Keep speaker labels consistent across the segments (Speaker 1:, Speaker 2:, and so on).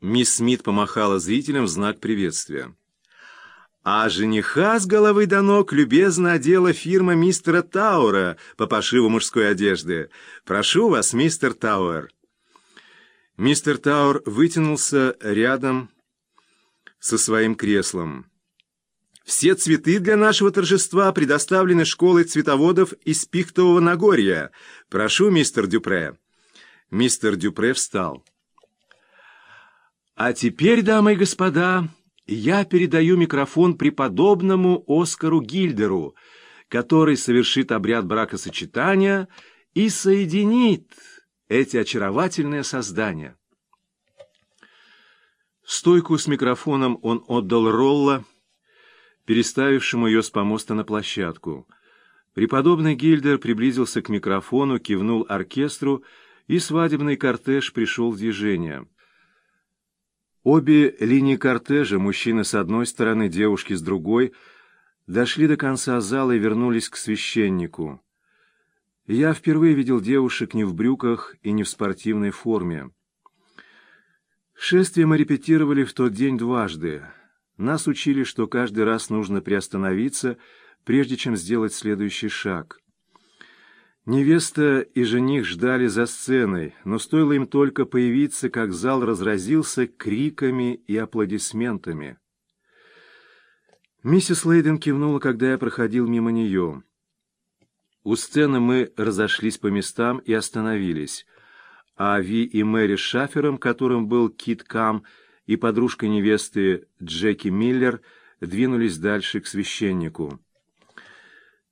Speaker 1: Мисс Смит помахала зрителям в знак приветствия. А жениха с головы до ног любезно одела фирма мистера Таура по пошиву мужской одежды. Прошу вас, мистер Тауэр. Мистер Тауэр вытянулся рядом со своим креслом. Все цветы для нашего торжества предоставлены школой цветоводов из Пихтового Нагорья. Прошу, мистер Дюпре. Мистер Дюпре встал. А теперь, дамы и господа, я передаю микрофон преподобному Оскару Гильдеру, который совершит обряд бракосочетания и соединит эти очаровательные создания. Стойку с микрофоном он отдал Ролла, переставившему ее с помоста на площадку. Преподобный Гильдер приблизился к микрофону, кивнул оркестру, и свадебный кортеж пришел в движение. Обе линии кортежа, мужчины с одной стороны, девушки с другой, дошли до конца зала и вернулись к священнику. Я впервые видел девушек не в брюках и не в спортивной форме. Шествие мы репетировали в тот день дважды. Нас учили, что каждый раз нужно приостановиться, прежде чем сделать следующий шаг. Невеста и жених ждали за сценой, но стоило им только появиться, как зал разразился криками и аплодисментами. Миссис Лейден кивнула, когда я проходил мимо нее. У сцены мы разошлись по местам и остановились, а Ви и Мэри с шафером, которым был Кит Кам, и подружка невесты Джеки Миллер, двинулись дальше к священнику.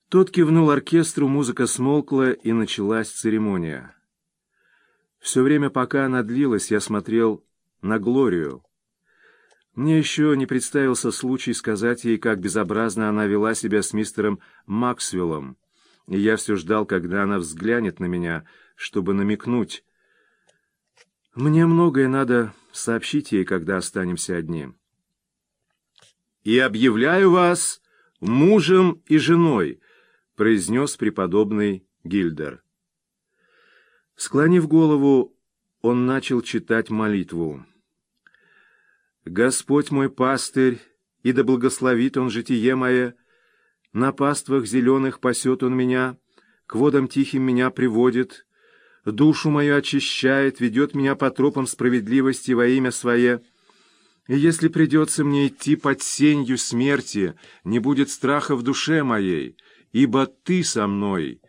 Speaker 1: Тот кивнул оркестру, музыка смолкла, и началась церемония. Все время, пока она длилась, я смотрел на Глорию. Мне еще не представился случай сказать ей, как безобразно она вела себя с мистером Максвеллом, и я все ждал, когда она взглянет на меня, чтобы намекнуть. Мне многое надо сообщить ей, когда останемся одни. «И объявляю вас мужем и женой», произнес преподобный Гильдер. Склонив голову, он начал читать молитву. «Господь мой пастырь, и да благословит он житие мое, на паствах зеленых пасет он меня, к водам тихим меня приводит, душу мою очищает, ведет меня по тропам справедливости во имя Свое. И если придется мне идти под сенью смерти, не будет страха в душе моей» ибо ты со мной.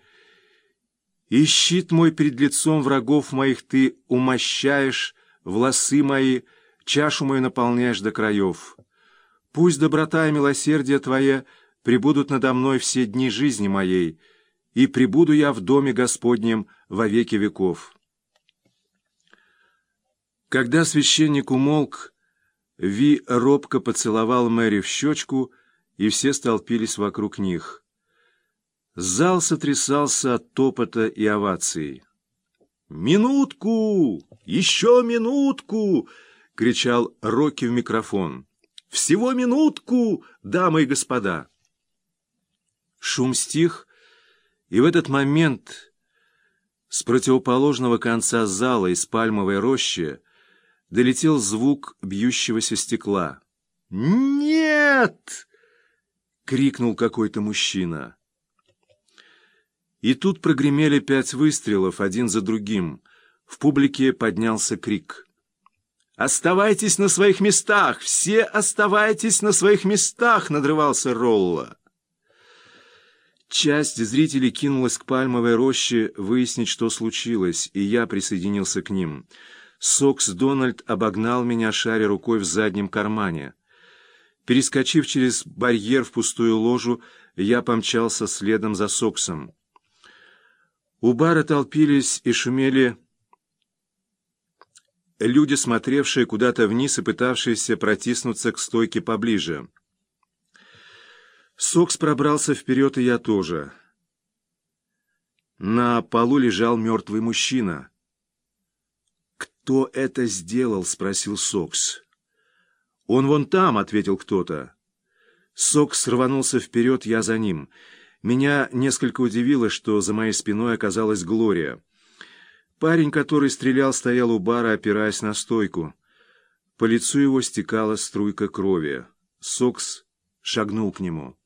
Speaker 1: И щит мой перед лицом врагов моих ты умощаешь, волосы мои, чашу мою наполняешь до краев. Пусть доброта и милосердие Твое пребудут надо мной все дни жизни моей, и пребуду я в доме Господнем во веки веков. Когда священник умолк, Ви робко поцеловал Мэри в щечку, и все столпились вокруг них. Зал сотрясался от топота и оваций. «Минутку! Еще минутку!» — кричал Рокки в микрофон. «Всего минутку, дамы и господа!» Шум стих, и в этот момент с противоположного конца зала из пальмовой рощи долетел звук бьющегося стекла. «Нет!» — крикнул какой-то мужчина. И тут прогремели пять выстрелов, один за другим. В публике поднялся крик. «Оставайтесь на своих местах! Все оставайтесь на своих местах!» — надрывался Ролла. Часть зрителей кинулась к пальмовой роще выяснить, что случилось, и я присоединился к ним. Сокс Дональд обогнал меня, шаря рукой в заднем кармане. Перескочив через барьер в пустую ложу, я помчался следом за Соксом. У бара толпились и шумели люди, смотревшие куда-то вниз и пытавшиеся протиснуться к стойке поближе. Сокс пробрался вперед, и я тоже. На полу лежал мертвый мужчина. «Кто это сделал?» — спросил Сокс. «Он вон там», — ответил кто-то. Сокс рванулся вперед, я за ним — меня несколько удивило, что за моей спиной оказалась Глория. Парень, который стрелял, стоял у бара, опираясь на стойку. По лицу его стекала струйка крови. Сокс шагнул к нему.